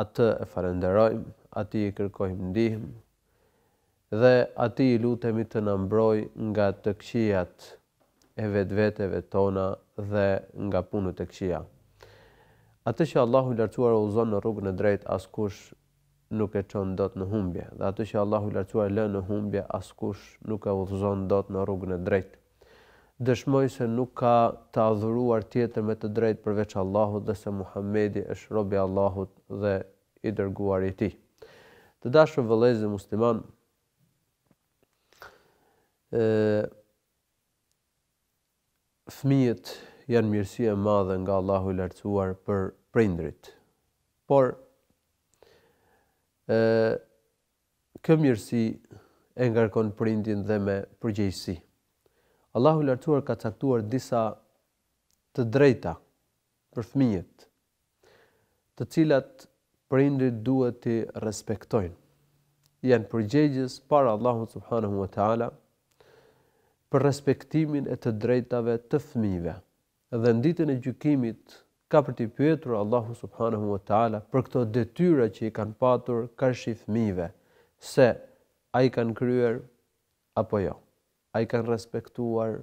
Atë e falënderojmë, Atij i kërkojmë ndihmë dhe Atij i lutemi të na mbrojë nga të këqijat e vetveteve tona dhe nga punët e këqija. Atë që Allahu i Lartësuar e udhëzon në rrugën e drejtë askush nuk e çon dot në humbje, dhe atë që Allahu i Lartësuar e lë në humbje askush nuk e udhëzon dot në rrugën e drejtë. Dëshmoj se nuk ka të adhuruar tjetër me të drejtë përveç Allahut dhe se Muhamedi është robi i Allahut dhe i dërguari i Tij. Të dashur vëllezër muslimanë, fëmijët janë mirësi e madhe nga Allahu i Lartësuar për prindërit. Por Kjo mirësi e ngarkon prindin dhe me përgjegjësi. Allahu i Lartësuar ka caktuar disa të drejta për fëmijët, të cilat prindërit duhet t'i respektojnë. Janë përgjegjës para Allahu subhanahu wa taala për respektimin e të drejtave të fëmijëve. Dhe në Ditën e Gjykimit ka për t'i pyetur Allahu subhanahu wa taala për këto detyra që i kanë patur karshi fëmijëve, se a i kanë kryer apo jo, a i kanë respektuar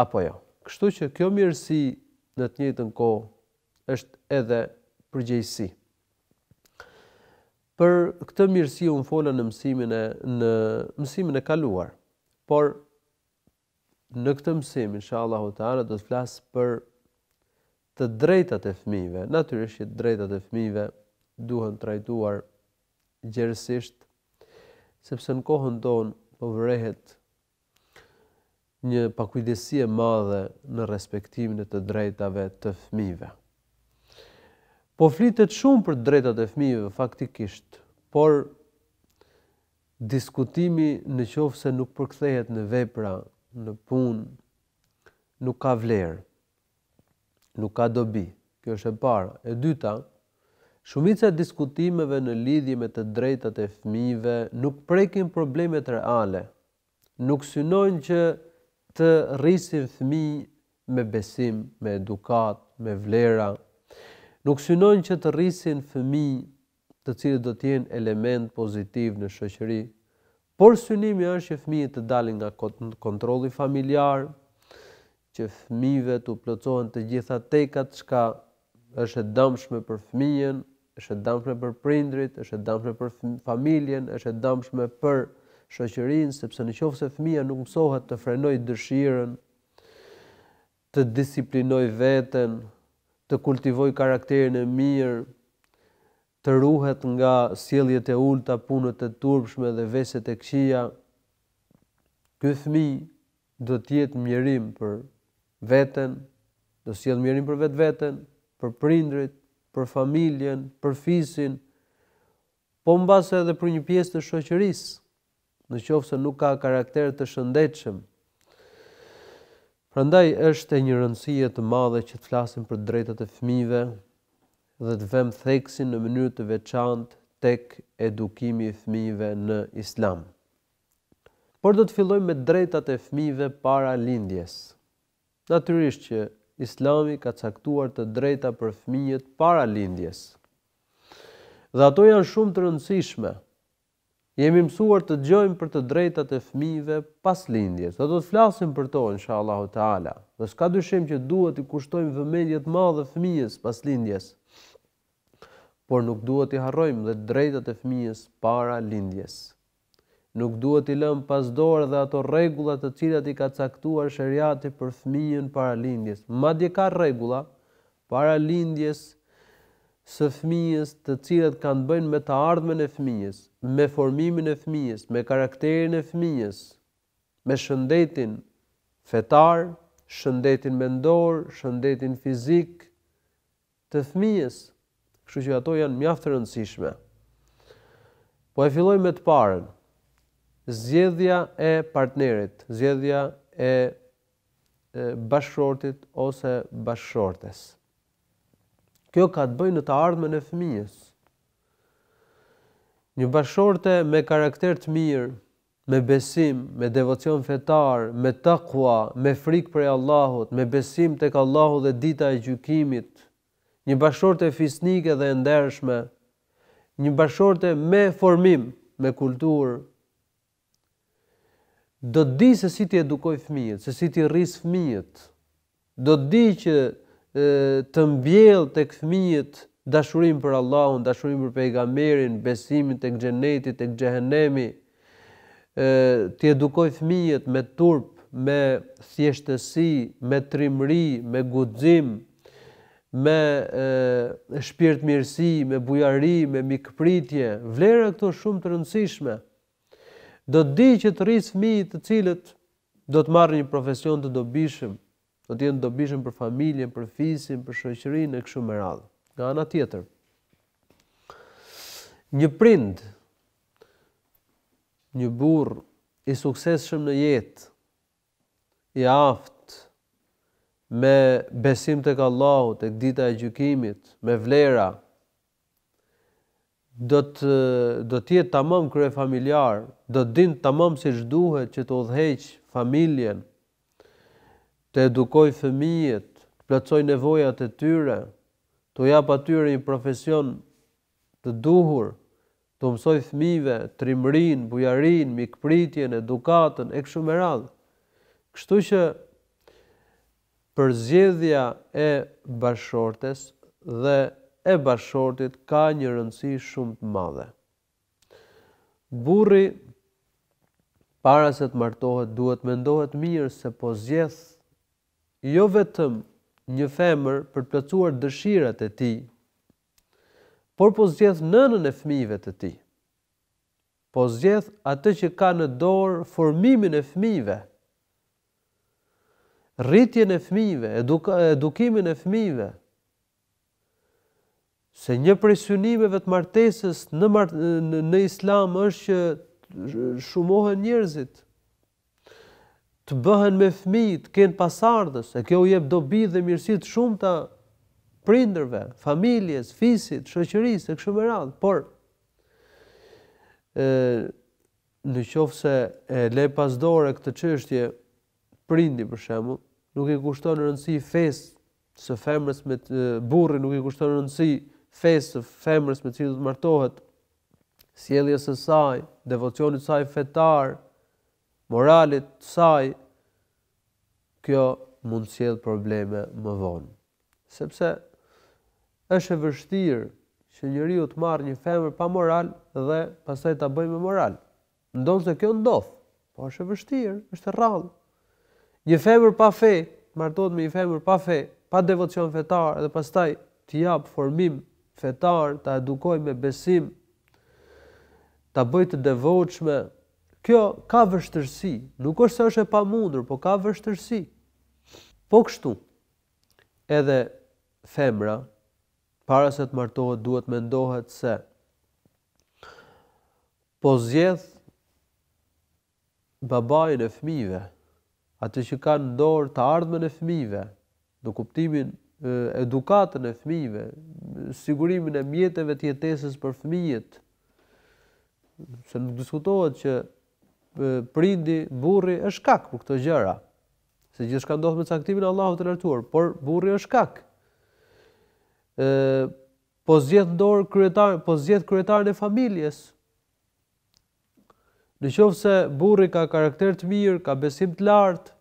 apo jo. Kështu që kjo mirësi në të njëjtën kohë është edhe përgjegjësi. Për këtë mirësi unë fola në mësimin e në mësimin e kaluar, por Në këtë mësim inshallahu teala do të flas për të drejtat e fëmijëve. Natyrisht që të drejtat e fëmijëve duhen trajtuar gjerësisht sepse në kohën tonë po vërehet një pakujdesi e madhe në respektimin e të drejtave të fëmijëve. Po flitet shumë për drejtat e fëmijëve faktikisht, por Diskutimi në qoftë se nuk përkthehet në vepra, në punë, nuk ka vlerë. Nuk ka dobi. Kjo është e para. E dyta, shumica e diskutimeve në lidhje me të drejtat e fëmijëve nuk prekin problemet reale, nuk synojnë që të rrisin fëmijë me besim, me edukatë, me vlera, nuk synojnë që të rrisin fëmijë të cilët do të jenë elementë pozitivë në shoqëri, por synimi është që fëmijët të dalin nga kontrolli familjar, që fëmijëve t'u plotësohen të gjitha tekat çka është e dëmshme për fëmijën, është e dëmshme për prindërit, është e dëmshme për familjen, është e dëmshme për shoqërinë, sepse në qoftë se fëmija nuk mësohet të frenojë dëshirën, të disiplinojë veten, të kultivojë karakterin e mirë, të ruhet nga sjelljet e ulëta, punët e turpshme dhe veset e këqija. Ky fëmijë do të jetë mjerim për veten, do sjellë mjerim për vetveten, për prindërit, për familjen, për fisin, Po mbase edhe për një pjesë të shoqërisë, në qoftë se nuk ka karakter të shëndetshëm. Prandaj është e një rëndësie të madhe që të flasim për drejtat e fëmijëve dhe të vëmë theksin në mënyrë të veçantë tek edukimi i fëmijëve në Islam. Por do të fillojmë me drejtat e fëmijëve para lindjes. Natyrisht që Islami ka caktuar të drejta për fëmijët para lindjes. Dhe ato janë shumë të rëndësishme. Jemi mësuar të dëgjojmë për të drejtat e fëmijëve pas lindjes dhe do të flasim për to inshallahu teala. Dhe s'ka dyshim që duhet t'i kushtojmë vëmendje të madhe fëmijës pas lindjes. Por nuk duhet t'i harrojmë dhe drejtat e fëmijës para lindjes. Nuk duhet t'i lëmë pas dore dhe ato rregulla të cilat i ka caktuar sheriati për fëmijën para lindjes. Madje ka rregulla para lindjes së fëmijës të cilat kanë të bëjnë me të ardhmen e fëmijës, me formimin e fëmijës, me karakterin e fëmijës, me shëndetin fetar, shëndetin mendor, shëndetin fizik, të fëmijës, kështu që ato janë mjaft të rëndësishme. Po e filloj me të parën, zgjedhja e partnerit, zgjedhja e bashkëshortit ose bashkëshortes. Kjo ka të bëjë në të ardhmen e fëmijës. Një bashkëshorte me karakter të mirë, me besim, me devocion fetar, me takua, me frikë prej Allahut, me besim tek Allahu dhe Dita e Gjykimit, një bashkëshorte fisnike dhe e ndershme, një bashkëshorte me formim, me kulturë, do të dijë se si t'i edukojë fëmijët, se si t'i rrisë fëmijët, Do të dijë që të mbjellë tek fëmijët dashurinë për Allahun, dashurinë për Pejgamberin, besimin tek Xheneti, tek Xhehenemi, t'i edukojë fëmijët me turp, me thjeshtësi, me trimëri, me guxim, me shpirtmirësi, me bujari, me mikpritje, vlera këto shumë të rëndësishme. Do të dijë që të rrisë fëmijë të cilët Do të marrin një profesion të dobishëm, do të jenë të dobishëm për familjen, për fisin, për shoqërinë e kështu me radhë. Nga ana tjetër, një prind, një burrë i suksesshëm në jetë, i aftë me besim tek Allahu, tek dita e gjykimit, me vlera, do të do të jetë tamam kryefamiljar, do të dijë tamam siç duhet që të udhëheqë familjen, të edukojë fëmijët, të plotësojë nevojat e tyre, t'u japë atyre një profesion të duhur, t'u mësojë fëmijëve trimërinë, bujarinë, mikpritjen, edukatën e kështu me radhë. Kështu që përzgjedhja e bashkëshortes dhe e bashkëshortit ka një rëndësi shumë të madhe. Burri para se të martohet duhet mendohet mirë se po zgjedh jo vetëm një femër për të plotësuar dëshirat e tij, por po zgjedh nënën e fëmijëve të tij. Po zgjedh atë që ka në dorë formimin e fëmijëve. rritjen e fëmijëve, edukimin e fëmijëve, se një prej synimeve të martesës në në Islam është që shumohen njerëzit të bëhen me fëmijë, të kenë pasardhës, e kjo u jep dobi dhe mirësi të shumta prindërve, familjes, fisit, shoqërisë e kështu me radhë, por ë Në qoftë se e le pas dore këtë çështje, prindi, për shembull, nuk i kushton rëndësi fesë së femrës me të, burri nuk i kushton rëndësi fesë së femrës me të cilën do të martohet, sjelljes së saj, devocionit të saj fetar, moralit të saj, kjo mund të sjellë probleme më vonë. Sepse është e vështirë që njeriu të marrë një femër pa moral dhe pastaj ta bëjë me moral. Ndonëse kjo ndodh, po është e vështirë, është e rrallë. Një femër pa fe, të martohet me një femër pa fe, pa devocion fetar dhe pastaj t'i japë formim fetar, ta edukojë me besim, ta bëjë të devotshme, kjo ka vështirësi, nuk është se është e pamundur, po ka vështirësi. Po kështu, edhe femra para se të martohet duhet të mendohet se po zgjedh babain e fëmijëve, atë që ka në dorë të ardhmen e fëmijëve, në kuptimin edukatën e fëmijëve, sigurimin e mjeteve të jetesës për fëmijët, se nuk diskutohet që prindi, burri është shkak për këto gjëra. Se gjithçka ndodh me caktimin e Allahut të lartuar, por burri është shkak. Ë po zgjedh dorë kryetar, po zgjedh kryetarin e familjes. Në qoftë se burri ka karakter të mirë, ka besim të lartë,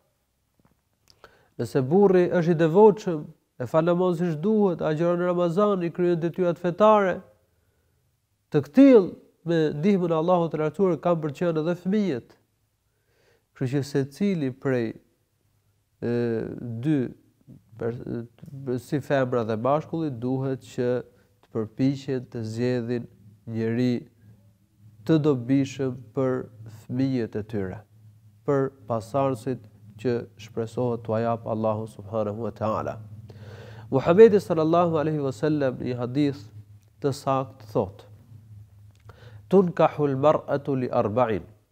nëse burri është i devotshëm, e fal namazin siç duhet, agjëron Ramazan, i kryen detyrat fetare, të këtill me ndihmën e Allahut të lartuar kanë për të qenë edhe fëmijët. Kështu që secili prej dy si femra dhe mashkulli duhet që të përpiqen të zgjedhin njeri të dobishëm për fëmijët e tyre, për pasardhësit që shpresohet t'ua japë Allahu subhanahu wa ta'ala. Muhamedi sallallahu alaihi wasallam në një hadith të saktë thotë: Tunkahul mar'atu li arba'in.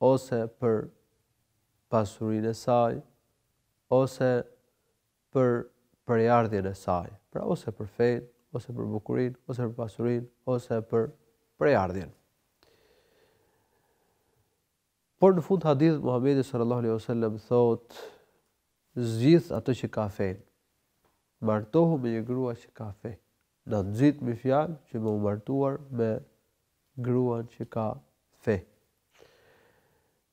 ose për pasurinë e saj, ose për prejardhjen e saj, pra ose për fenë, ose për bukurinë, ose për pasurinë, ose për prejardhjen. Por në fund të hadithit Muhamedi sallallahu alaihi wasallam thotë zgjidh atë që ka fenë. Martohu me një grua që ka fe. Na nxit me fjalë që me u martuar me gruan që ka fe.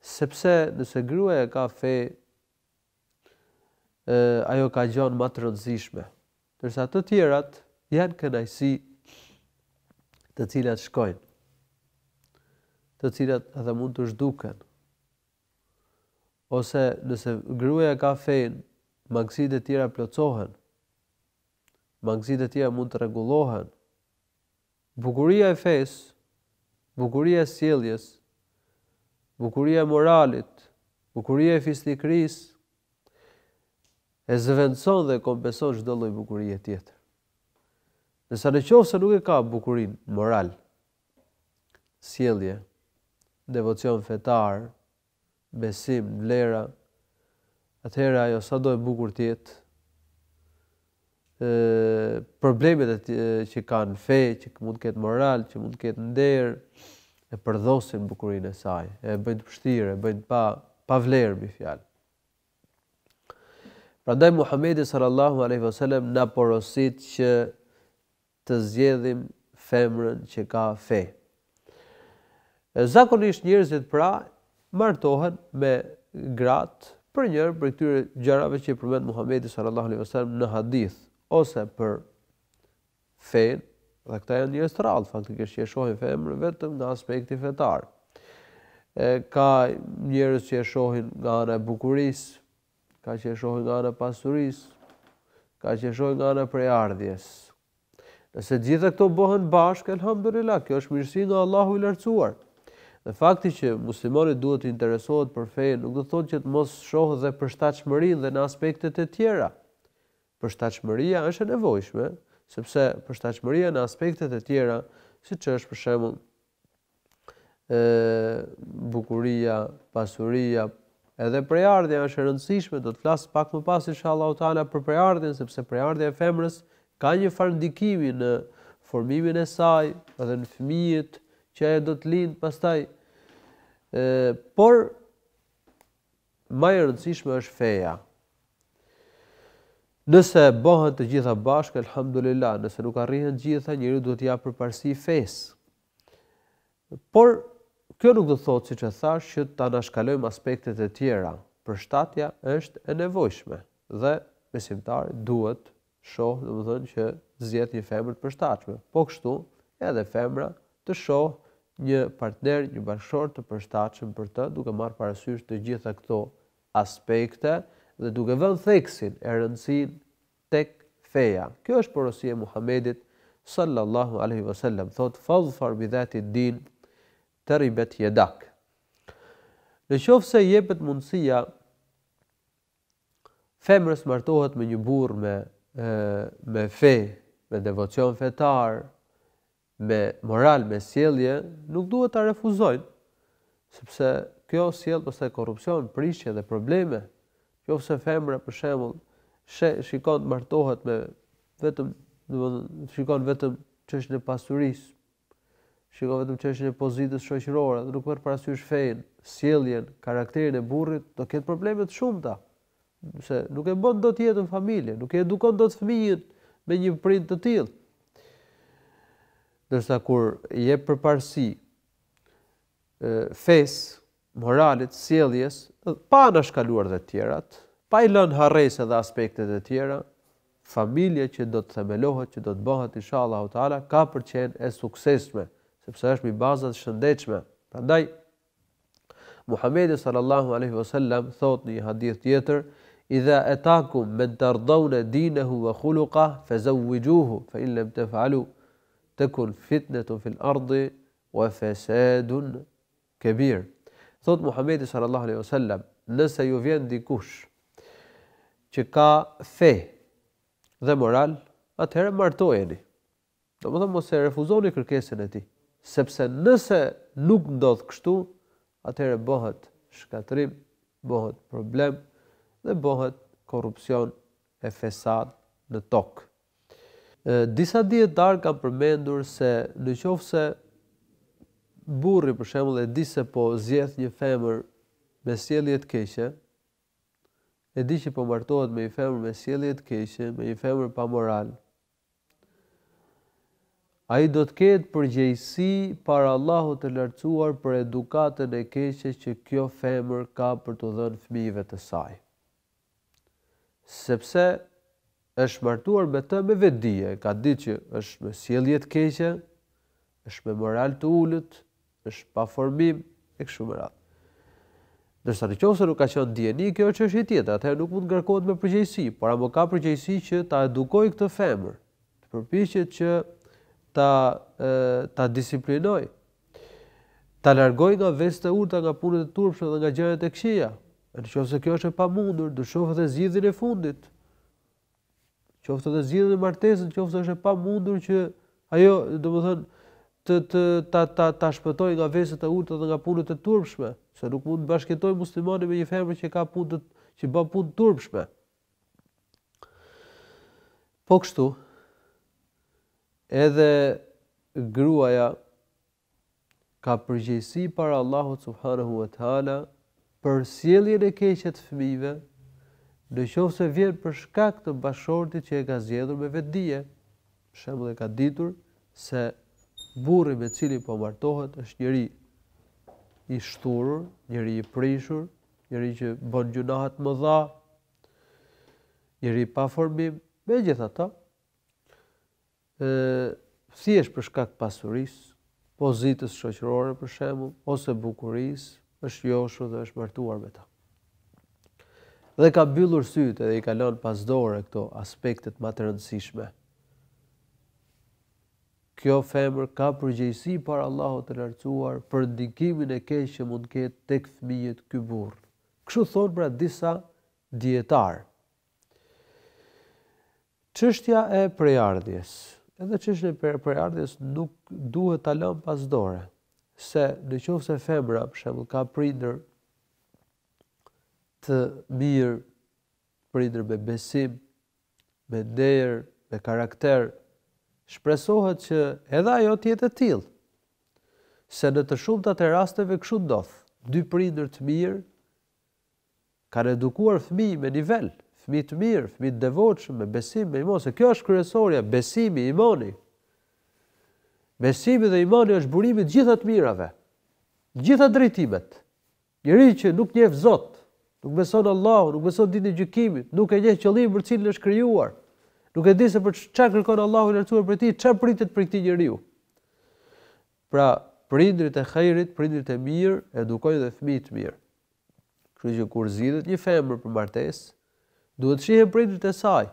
Sepse nëse gruaja ka fe, ë ajo ka gjënë më të rëndësishme. Ndërsa të tjerat janë kënaqësi të cilat shkojnë, të cilat edhe mund të zhduken. Ose nëse gruaja ka fe, mangësitë e tjera plotësohen. Mangësitë e tjera mund të rregullohen. Bukuria e fesë, bukuria e sjelljes, bukuria e moralit, bukuria e fisnikërisë e zëvendëson dhe e kompenson çdo lloj bukurie tjetër. Ndërsa në qoftë se nuk e ka bukurinë moral, sjellje, devocion fetar, besim, vlera, atëherë ajo sado e bukur të jetë, problemet që ka në fe, që mund të ketë moral, që mund të ketë nder, e përdhosin bukurinë e saj, e bëjnë të pështirë, e bëjnë pa pa vlerë me një fjalë. Prandaj Muhamedi sallallahu alaihi wasallam na porosit që të zgjedhim femrën që ka fe. Zakonisht njerëzit pra martohen me gratë për njërën prej këtyre gjërave që i përmend Muhamedi sallallahu alaihi wasallam në hadith ose për fenë, dhe këta janë njerëz të rrallë faktikisht që e shohin femrën vetëm nga aspekti fetar. Ka njerëz që e shohin nga ana e bukurisë, Ka që e shohin nga ana e pasurisë, ka që e shohin nga ana e prejardhjes. Nëse të gjitha këto bëhen bashkë, elhamdulillah, kjo është mirësi nga Allahu i lartësuar. Dhe fakti që muslimani duhet të interesohet për fenë, nuk do të thotë që të mos shohë dhe përshtatshmërinë dhe në aspektet e tjera. Përshtatshmëria është e nevojshme, sepse përshtatshmëria në aspektet e tjera, siç është për shembull bukuria, pasuria, edhe prejardhja është e rëndësishme, do të flas pak më pas inshallah taala për prejardhjen sepse prejardhja e femrës ka një farë ndikimi në formimin e saj edhe në fëmijët që ajo do të lindë pastaj. Ë por Ma e rëndësishme është feja. Nëse bëhen të gjitha bashkë, elhamdulilah, nëse nuk arrihen të gjitha, njeriu duhet t'i japë përparësi fesë. Por kjo nuk do të thotë siç e thashë që t'i anashkalojmë aspektet e tjera. Përshtatja është e nevojshme dhe besimtari duhet shohë, domethënë që të zgjedhë një femër të përshtatshme. Po kështu, edhe femra të shohë një partner, një bashkëshort të përshtatshëm për të, duke marrë parasysh të gjitha këto aspekte dhe duke vënë theksin e rëndësinë tek feja. Kjo është porosi e Muhamedit sallallahu alaihi wasallam, thotë fadhfar bi dhati din taribet jedak. Në qoftë se jepet mundësia femrës martohet me një burrë me me fe, me devocion fetar, me moral, me sjellje, nuk duhet ta refuzojnë, sepse kjo sjell pastaj korrupsion, prishje dhe probleme. Qoftë se femra për shembull she shikon të martohet me vetëm, domethënë shikon vetëm çështjen e pasurisë, Shikon vetëm çështjen e pozitës shoqërore, nuk merr parasysh fenë, sjelljen, karakterin e burrit, do ketë probleme të shumta. Se nuk e bën dot jetën familje, nuk e edukon dot fëmijën me një prind të tillë. Ndërsa kur jep përparësi fesë, moralit, sjelljes, pa anashkaluar dhe të tjerat, pa i lënë në harresë edhe aspektet e tjera, familja që do të themelohet, që do të bëhet inshallahu teala ka për të qenë e suksesshme, sepse është mbi baza të shëndetshme. Prandaj Muhamedi sallallahu alaihi wasallam thotë në një hadith tjetër, Idha atakum man tardawna dinahu wa khuluqahu fazawwijuhu fa in lam taf'alu takun fitnatun fil ardi wa fasadun Kebir. Thotë Muhamedi sallallahu alejhi wasallam, Nëse ju vjen dikush që ka fe dhe moral, atëherë martojeni. Domethënë mos e refuzoni kërkesën e tij, sepse nëse nuk ndodh kështu, atëherë bëhet shkatërrim, bëhet problem dhe bëhet korrupsion e fesad në tokë. Disa dijetarë kanë përmendur se në qoftë se burri për shembull e di se po zgjedh një femër me sjellje të keqe, e di që po martohet me një femër me sjellje të keqe, me një femër pa moral. Ai do të ketë përgjegjësi para Allahut të Lartësuar për edukatën e keqe që kjo femër ka për t'u dhënë fëmijëve të saj. sepse është martuar me të me vetëdije, ka ditë që është me sjellje të keqe, është me moral të ulët, është pa formim e kështu me radhë. Ndërsa në qoftë se nuk ka qenë në dijeni, kjo është çështje tjetër, atëherë nuk mund të ngarkohet me përgjegjësi, por ama ka përgjegjësi që ta edukojë këtë femër, të përpiqet që ta ta disiplinojë, ta largojë nga veset e ulëta, nga punët e turpshme dhe nga gjërat e këqija. E në qoftë se kjo është e pamundur, do shohë edhe zgjidhjen e fundit. Qoftë dhe zgjidhjen e martesës, nëse është e pamundur që ajo, domethënë, të të ta ta ta shpëtojë nga veset e ulëta dhe nga punët e turpshme, se nuk mund të bashkëjetojë muslimani me një femër që ka punë që bën punë të turpshme. Po kështu, edhe gruaja ka përgjegjësi para Allahut subhanahu wa taala për sjelljen e keqe të fëmijëve, në qoftë se vjen për shkak të bashkëshortit që e ka zgjedhur me vetëdije. Për shembull, e ka ditur se burri me cilin po martohet është njeri i shthurur, njeri i prishur, njeri që bën gjunahe të mëdha, njeri pa formim, megjithatë, ë thjesht për shkak të pasurisë, pozitës shoqërore për shembull, ose bukurisë, është joshur dhe është martuar me ta. Dhe ka mbyllur sytë dhe i ka lënë pas dore këto aspektet më të rëndësishme. Kjo femër ka përgjegjësi para Allahut të Lartësuar për ndikimin e keq që mund të ketë tek fëmijët ky burrë. Kështu thonë pra disa dijetarë. Çështja e prejardhjes. Edhe çështjen e prejardhjes nuk duhet ta lëmë pas dore, se në qoftë se femra për shembull ka prindër të mirë, prindër me besim, me nder, me karakter, shpresohet që edhe ajo të jetë e tillë. Se në të shumtat e rasteve kështu ndodh, dy prindër të mirë kanë edukuar fëmijë me nivel, fëmijë të mirë, fëmijë të devotshëm, me besim, me iman, se kjo është kryesorja, besimi, imani. Besimi dhe imani është burimi i të gjitha të mirave. Të gjitha drejtimet. Njeri që nuk njeh Zot, nuk beson Allahun, nuk beson ditën e gjykimit, nuk e njeh qëllimin për të cilin është krijuar, nuk e di se për çfarë kërkon Allahu i lartësuar prej tij, çfarë pritet prej këtij njeriu. Pra, prindërit e hajrit, prindërit e mirë, edukojnë dhe fëmijë të mirë. Kështu që kur zgjidhet një femër për martesë, duhet të shihen prindërit e saj,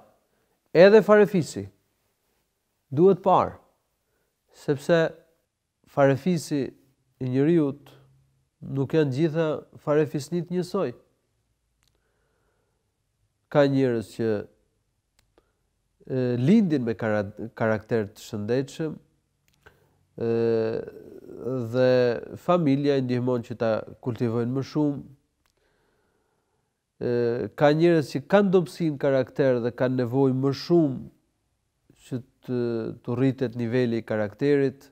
edhe farefisi. Duhet parë sepse Farefisi i njeriut nuk janë të gjitha farefisnitë njësoj. Ka njerëz që lindin me karakter të shëndetshëm dhe familja i ndihmon që ta kultivojnë më shumë. Ka njerëz që kanë dobësi në karakter dhe kanë nevojë më shumë që t'u rritet niveli i karakterit.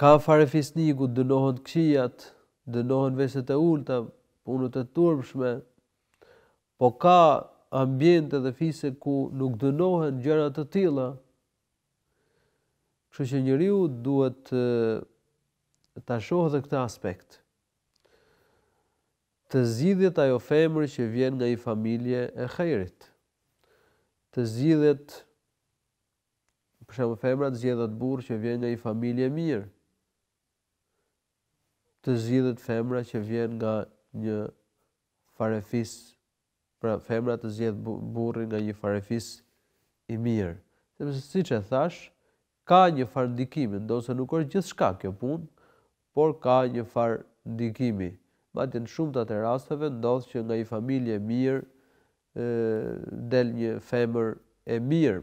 Ka farefisni ku dënohen të këqijat, dënohen veset e ulëta, punët e turpshme, po ka ambiente dhe fise ku nuk dënohen gjëra të tilla. Kështu që njeriu duhet ta shohë edhe këtë aspekt. Të zgjidhet ajo femër që vjen nga një familje e hajrit. Të zgjidhet për shembull femra të zgjedhë atë burrë që vjen nga një familje e mirë. Të zgjidhet femra që vjen nga një farefis Pra femra të zgjedhë burrin nga një farefis i mirë. Sepse siç e thashë, ka një farë ndikimi, ndonëse nuk është gjithçka kjo punë, por ka një farë ndikimi. Madje në të shumtat e rasteve ndodh që nga një familje e mirë del një femër e mirë.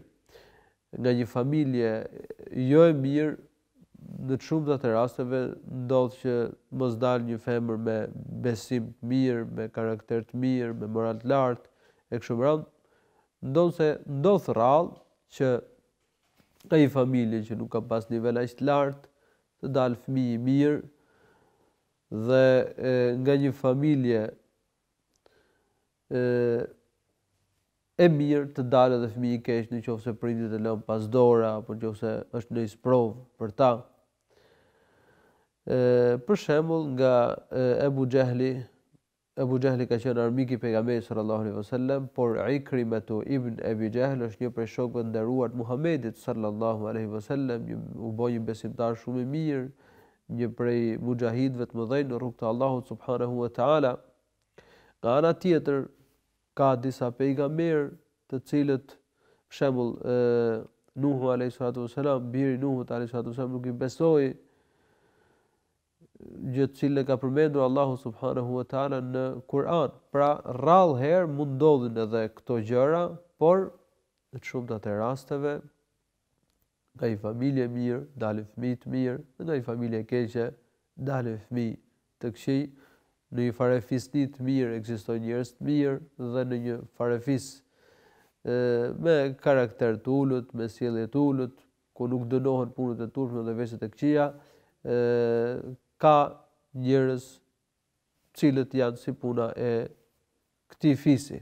Nga një familje jo e mirë Në të shumtat e rasteve ndodh që mos dalë një femër me besim të mirë, me karakter të mirë, me moral të lartë e kështu me radhë, ndonëse ndodh rrallë që nga një familje që nuk ka pas nivel aq të lartë të dalë fëmijë i mirë dhe nga një familje e mirë të dalë edhe fëmijë i keq në qoftë se prindit e lënë pas dore apo në qoftë se është ndonjë sprovë për ta. E, për shembull nga Ebu Xhehli, Ebu Xhehli ka qenë armik i pejgamberit sallallahu alaihi wasallam, por Ikrimatu ibn Abi Jahl është një prej shokëve të nderuar të Muhamedit sallallahu alaihi wasallam, u bë një besimtar shumë i mirë, një prej muxhahidëve të mëdhenj në rrugë të Allahut subhanahu wa taala. Nga ana tjetër, ka disa pejgamberë të cilët, për shembull, Nuhu alayhi salatu wasalam, biri i Nuhut alayhi salatu wasalam nuk i besoi gjë të cilën e ka përmendur Allahu subhanahu wa taala në Kur'an. Pra, rrallë herë mund ndodhin edhe këto gjëra, por në të shumtat e rasteve Nga një familje e mirë dalin fëmijë të mirë dhe nga një familje e keqe dalin fëmijë të këqij. Në një farefisni të mirë ekzistojnë njerëz të mirë dhe në një farefis me karakter të ulët, me sjellje të ulët, ku nuk dënohen punët e turpshme dhe veset e këqija, ka njerëz të cilët janë si puna e këtij fisi.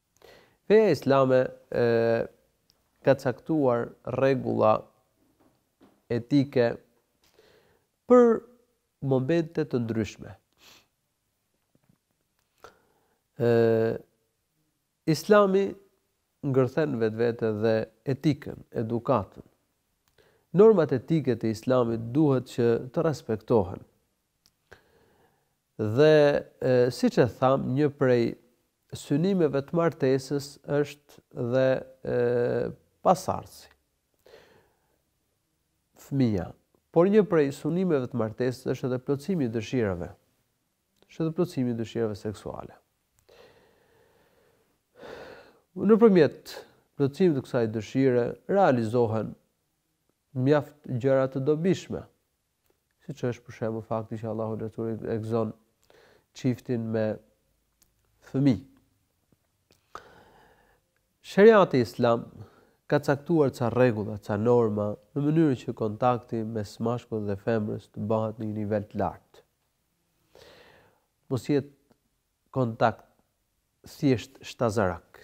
Feja islame ka caktuar rregulla etike për momente të ndryshme. Islami ngërthen në vetvete dhe etikën, edukatën. Normat etike të Islamit duhet që të respektohen. Dhe siç e thamë, një prej synimeve të martesës është dhe pasardhësia. Fëmija. Por një prej synimeve të martesës është edhe plotësimi i dëshirave. Është edhe plotësimi i dëshirave seksuale. Nëpërmjet plotësimit të kësaj dëshire, realizohen mjaft gjëra të dobishme. siç është për shembull fakti që Allahu i Lartësuar e gëzon çiftin me fëmijë. Sheriati Islam ka caktuar ca rregulla, ca norma në mënyrë që kontakti mes mashkullit dhe femrës të bëhet në një nivel të lartë. Të mos jetë kontakt thjesht shtazarak,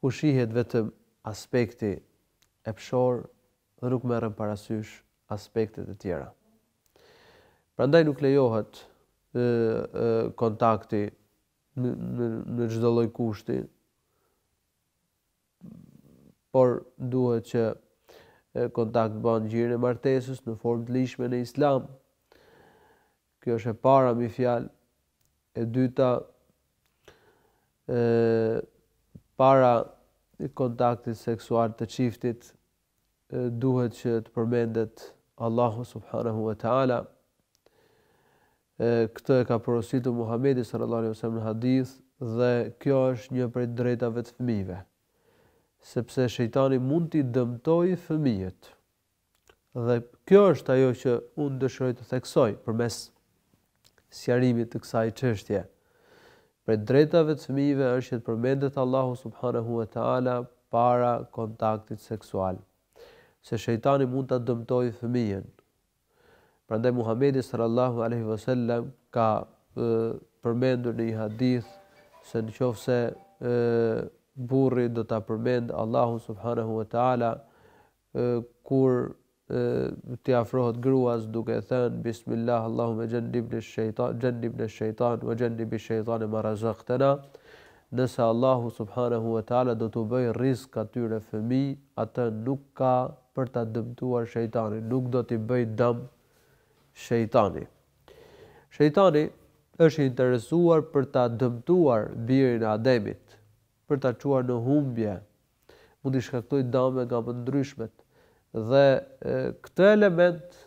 ku shihet vetëm aspekti epshor dhe nuk merren parasysh aspektet e tjera. Prandaj nuk lejohet kontakti në çdo lloj kushti, por duhet që kontakti të bëhet në gjirin e martesës në formë të ligjshme në Islam. Kjo është e para, me një fjalë. E dyta, para kontaktit seksual të çiftit duhet që të përmendet Allahu subhanahu wa taala. Këtë e ka porositur Muhamedi sallallahu alaihi wasallam në hadith dhe kjo është një prej të drejtave të fëmijëve. Sepse shejtani mund t'i dëmtojë fëmijët. Dhe kjo është ajo që unë dëshiroj të theksoj përmes sqarimit të kësaj çështjeje. Prej të drejtave të fëmijëve është që të përmendet Allahu subhanahu wa taala para kontaktit seksual. Se shejtani mund ta dëmtojë fëmijën. Prandaj Muhamedi sallallahu alaihi wasallam ka përmendur në një hadith se në qoftë se burri do ta përmend Allahun subhanahu wa ta'ala kur t'i afrohet gruas duke thënë bismillah Allahume xhennibne shejtan xhennibne shejtan ve xhennibi shejtane ma razaktana, nëse Allahu subhanahu wa taala do t'u bëjë rrizk atyre fëmijë, atë nuk ka për ta dëmtuar shejtani, nuk do t'i bëjë dëm shejtani. Shejtani është i interesuar për ta dëmtuar birin e Ademit, për ta çuar në humbje, mund t'i shkaktojë dëme nga më të ndryshmet. Dhe këtë element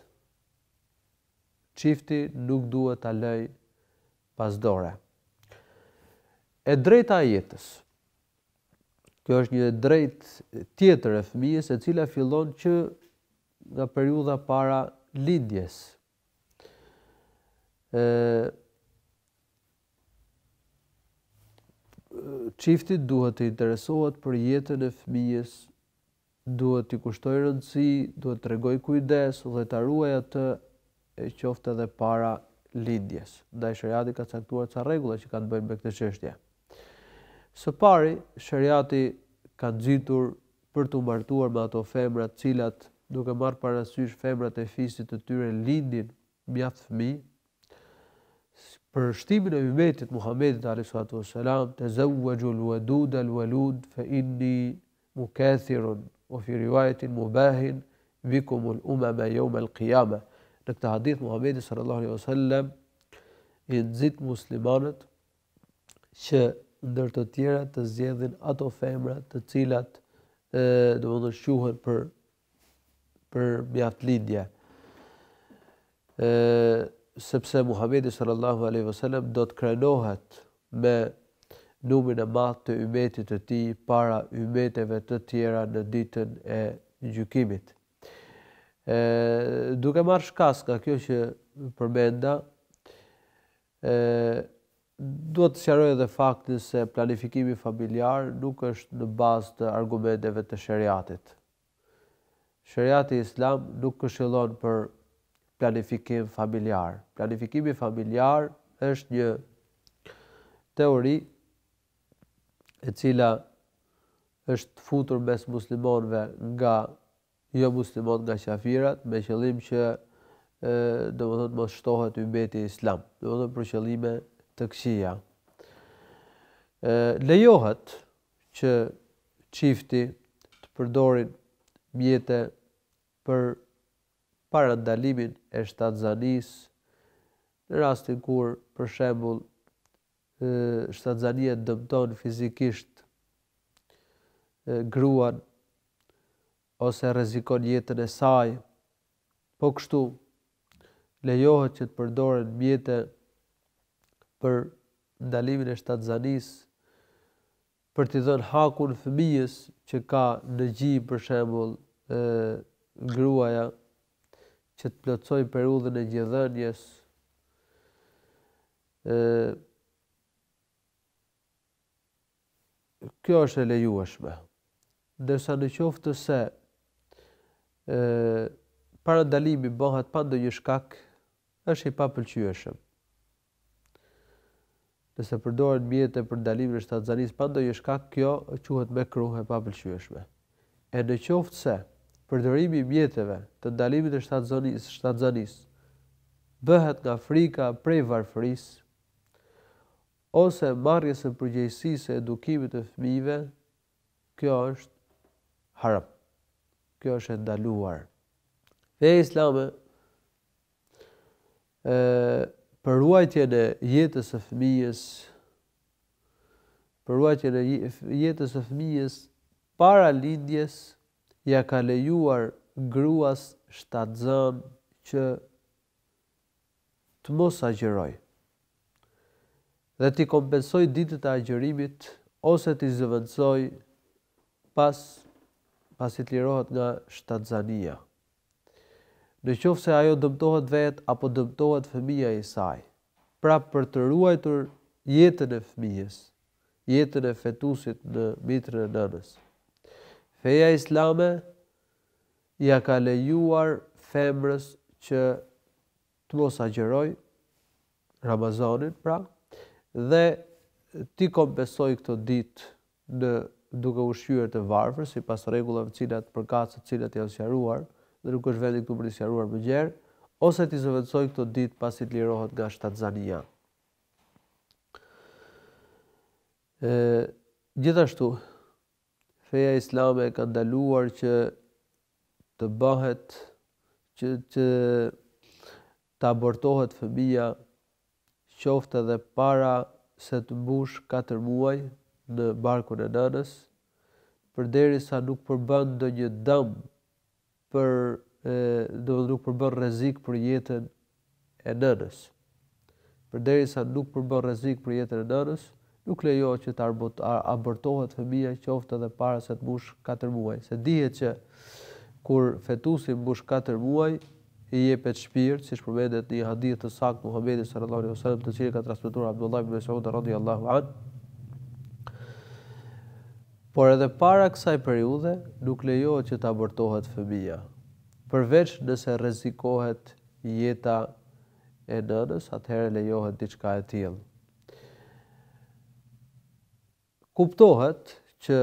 çifti nuk duhet ta lëjë pas dore. E drejta e jetës. Kjo është një e drejtë tjetër e fëmijës e cila fillon që nga periudha para lindjes. Çifti duhet të interesohet për jetën e fëmijës, duhet t'i kushtojë rëndësi, duhet të tregojë kujdes dhe ta ruajë atë e qoftë edhe para lindjes. Ndaj sheriati ka caktuar ca rregulla që kanë të bëjnë me këtë çështje. Së pari, sheriati ka nxitur për t'u martuar me ato femra të cilat, duke marrë parasysh femrat e fisit të tyre lindin mjaft fëmijë, për shtimin e ymetit Muhammedit alejhi salatu ves selam tazawwaju al-wadud al-walud fa inni mukathirun wa fi riwayatin mubahin bikum al-umama yawm al-qiyamah në këtë hadith Muhammedi sallallahu alejhi wasallam i nxit muslimanët që ndër të tjera të zgjedhin ato femra të cilat ë domethënë shquhen për për mjaft lindje. ë sepse Muhamedi sallallahu alaihi wasallam do të krenohet me numrin e madh të ymmetit të tij para ymmeteve të tjera në ditën e gjykimit. ë duke marrë shkas nga kjo që përmenda, E, dua të sqaroj edhe faktin se planifikimi familjar nuk është në bazë të argumenteve të Sheriatit. Sheriati Islam nuk këshillon për planifikim familjar. Planifikimi familjar është një teori e cila është futur mes muslimanëve nga jomuslimanë nga qafirat me qëllim që domethënë mos shtohet ymmeti islam, domethënë për qëllime të këqija. Lejohet që çifti të përdorin mjete për parandalimin e shtatzanisë në rastin kur, për shembull, Shtatzania dëmton fizikisht gruan ose rrezikon jetën e saj. Po kështu, lejohet që të përdoren mjete për ndalimin e shtatzanisë, për t'i dhënë hakun fëmijës që ka në gji për shembull gruaja që të plotësojë periudhën e gjidhënies kjo është e lejueshme ndërsa në qoftë se parandalimi bëhet pa ndonjë shkak është i papëlqyeshëm Nëse përdoren mjete për ndalimin e shtatzanisë pa ndonjë shkak, kjo quhet mekruh, e papëlqyeshme. E në qoftë se përdorimi i mjeteve të ndalimit të shtatzonisë, shtatzanisë, bëhet nga frika prej varfërisë ose marrjes së përgjegjësisë së edukimit të fëmijëve, kjo është haram. Kjo është e ndaluar. Feja islame e, për ruajtjen e jetës së fëmijës, për ruajtjen e jetës së fëmijës para lindjes ia ka lejuar gruas shtatzënë që të mos agjërojë dhe t'i kompensojë ditët e agjërimit ose t'i zëvendësojë pas pasi të lirohet nga shtatzania. Në qoftë se ajo dëmtohet vetë apo dëmtohet fëmija i saj, pra për të ruajtur jetën e fëmijës, jetën e fetusit në mitrën e nënës. Feja islame ia ka lejuar femrës që të mos agjërojë Ramazanin, pra, dhe t'i kompensojë këto ditë në duke ushqyer të varfër sipas rregullave të cilat përkatëse të cilat janë sqaruar dhe nuk është vendi këtu për t'i sqaruar më gjerë, ose t'i zëvendësojë këto ditë pasi të lirohet nga shtatzania. E, gjithashtu, feja islame ka ndaluar që të bëhet që që të abortohet fëmija qoftë edhe para se të mbushë katër muaj në barkun e nënës, përderisa nuk përbën ndonjë dëm për, domethënë nuk përbën rrezik për jetën e nënës. Përderisa nuk përbën rrezik për jetën e nënës, Nuk lejohet që të abortohet fëmija qoftë edhe para se të mbushë katër muaj, se dihet që kur fetusi mbush katër muaj, i jepet shpirt, siç përmendet në një hadith të saktë të Muhamedit sallallahu alejhi ve sellem të cilin e ka transmetuar Abdullah ibn Mes'ud radijallahu anhu, por edhe para kësaj periudhe nuk lejohet që të abortohet fëmija, përveç nëse rrezikohet jeta e nënës, atëherë lejohet diçka e tillë. Kuptohet që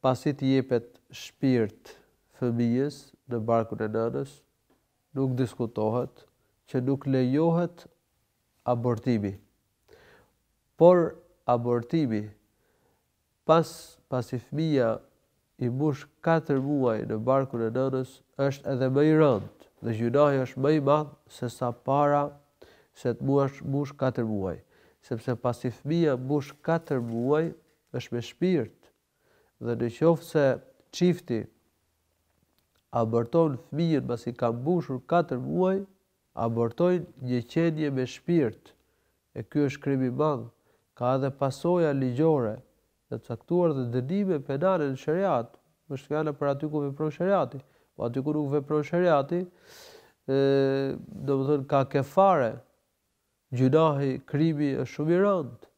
pasi t'i jepet shpirt fëmijës në barkun e nënës, nuk diskutohet që nuk lejohet abortimi. Por abortimi Pas pasi fëmija i mbush katër muaj në barkun e nënës është edhe më i rëndë dhe gjynahi është më i madh se sa para se të mbush katër muaj sepse pasi fëmija mbush katër muaj është me shpirt dhe në qoftë se çifti aborton fëmijën pasi ka mbushur katër muaj abortojnë një qenie me shpirt, e ky është krim i madh, ka edhe pasoja ligjore të caktuara dhe dënime penale në sheriat, është fjala për aty ku vepron sheriati, po aty ku nuk vepron sheriati, domethënë ka kefare, gjynahi, krimi është shumë i rëndë.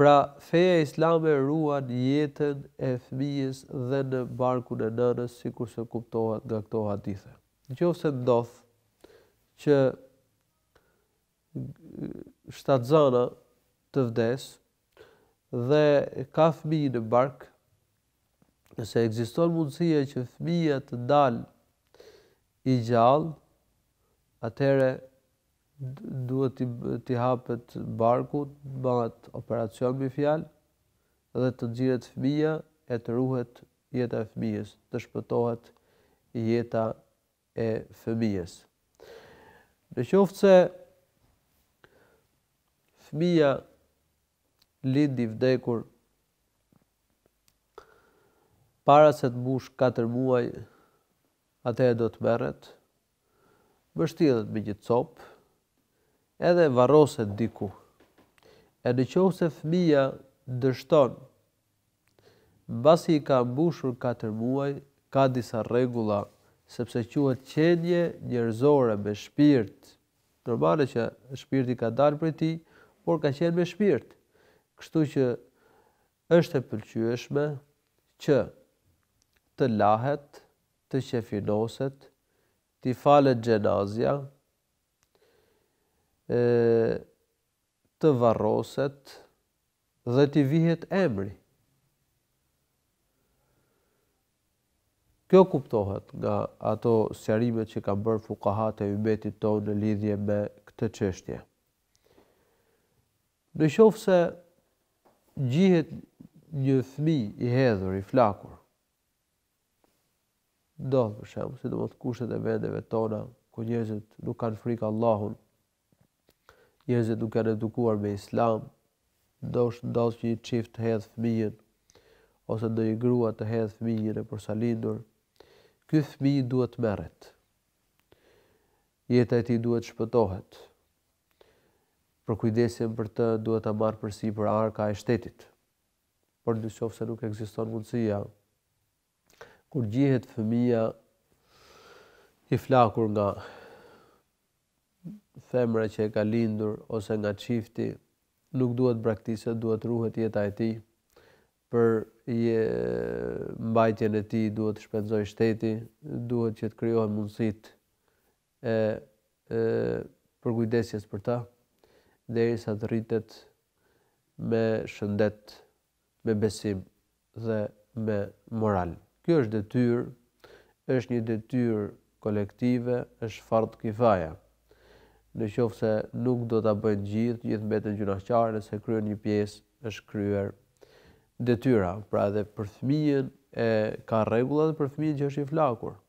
Pra, feja islame ruan jetën e fëmijës dhe në barkun e nënës sikurse kuptohet nga këto hadithe. Në qoftë se ndodh që shtatzana të vdesë dhe ka fëmijë në bark, nëse ekziston mundësia që fëmija të dalë i gjallë, atëherë duhet t'i hapet barku, të bëhet operacion me një fjalë dhe të nxirret fëmija e të ruhet jeta e fëmijës, të shpëtohet jeta e fëmijës. Në qoftë se fëmija lind i vdekur para se të mbushë katër muaj, atëherë do të merret Mbështillet me një copë edhe e varroset diku. E në qoftë se fëmija dështon mbasi i ka mbushur katër muaj, ka disa rregulla, sepse quhet qenie njerëzore me shpirt, normale që shpirti ka dalë prej tij, por ka qenë me shpirt. Kështu që është e pëlqyeshme që të lahet të qefinoset, t'i falet xhenazja, e, të varroset dhe t'i vihet emri. Kjo kuptohet nga ato sqarimet që kanë bërë fukahat e ymmetit tonë në lidhje me këtë çështje. Në qoftë se gjendet një fëmijë i hedhur, i flakur, ndodh për shembull, sidomos kushtet e vendeve tona, ku njerëzit nuk kanë frikë Allahun, njerëzit nuk janë edukuar me islam, ndoshta ndodh që një çift të hedhë fëmijën, ose ndonjë grua të hedhë fëmijën e porsalindur, ky fëmijë duhet të merret, jeta e tij duhet të shpëtohet, përkujdesjen për të duhet ta marrë përsipër arka e shtetit. por në qoftë se nuk ekziston mundësia, kur gjihet fëmija i flakur nga femra që e ka lindur ose nga çifti, nuk duhet braktiset, duhet të ruhet jeta e tij, për je, mbajtjen e tij duhet të shpenzojë shteti, duhet që të krijohen mundësitë e përkujdesjes për ta, derisa të rritet me shëndet, me besim dhe me moral. Kjo është detyrë, është një detyrë kolektive, është fardh kifaja. Në qoftë se nuk do ta bëjnë gjithë, të gjithë mbeten gjynahqarë, nëse kryen një pjesë, është kryer detyra. Pra edhe për fëmijën e ka rregulla dhe për fëmijën që është i flakur.